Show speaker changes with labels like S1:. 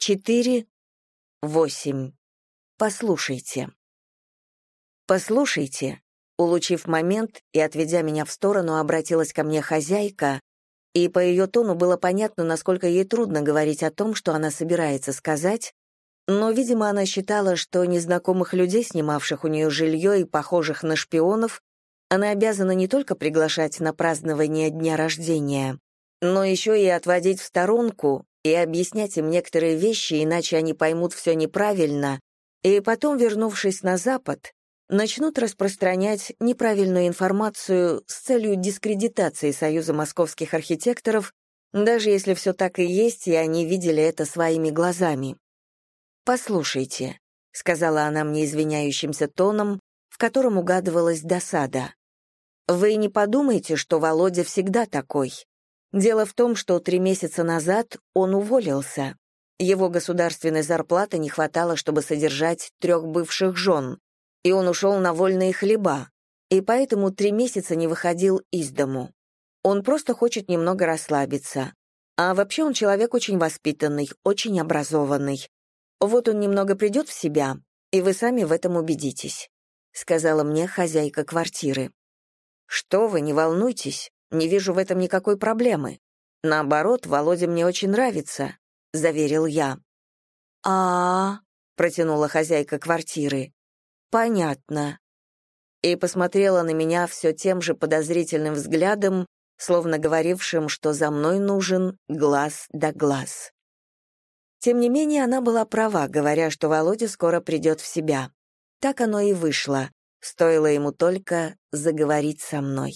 S1: четыре, восемь. Послушайте. Послушайте. Улучив момент и отведя меня в сторону, обратилась ко мне хозяйка, и по ее тону было понятно, насколько ей трудно говорить о том, что она собирается сказать, но, видимо, она считала, что незнакомых людей, снимавших у нее жилье и похожих на шпионов, она обязана не только приглашать на празднование дня рождения, но еще и отводить в сторонку и объяснять им некоторые вещи, иначе они поймут все неправильно, и потом, вернувшись на Запад, начнут распространять неправильную информацию с целью дискредитации Союза московских архитекторов, даже если все так и есть, и они видели это своими глазами. «Послушайте», — сказала она мне извиняющимся тоном, в котором угадывалась досада. «Вы не подумайте, что Володя всегда такой. Дело в том, что три месяца назад он уволился. Его государственной зарплаты не хватало, чтобы содержать трех бывших жен, и он ушел на вольные хлеба, и поэтому три месяца не выходил из дому. Он просто хочет немного расслабиться. А вообще он человек очень воспитанный, очень образованный. Вот он немного придет в себя, и вы сами в этом убедитесь», — сказала мне хозяйка квартиры. «Что вы, не волнуйтесь, не вижу в этом никакой проблемы. Наоборот, Володя мне очень нравится», — заверил я. а, -а, -а протянула хозяйка квартиры. «Понятно». И посмотрела на меня все тем же подозрительным взглядом, словно говорившим, что за мной нужен глаз да глаз. Тем не менее, она была права, говоря, что Володя скоро придет в себя. Так оно и вышло, стоило ему только заговорить со мной.